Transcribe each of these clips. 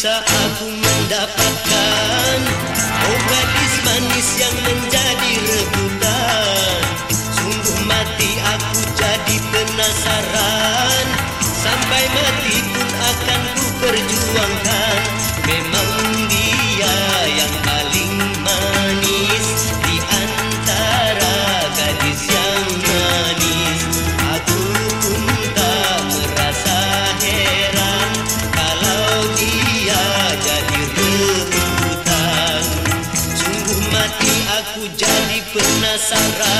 bisa aku mendapatkan. Oh gadis manis yang menjadi rebutan. Sungguh mati aku jadi penasaran. Sampai mati pun akan ku perjuangkan penasaran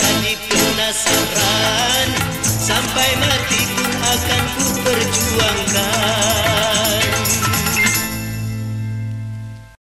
jadi penasaran. Sampai mati pun akan ku perju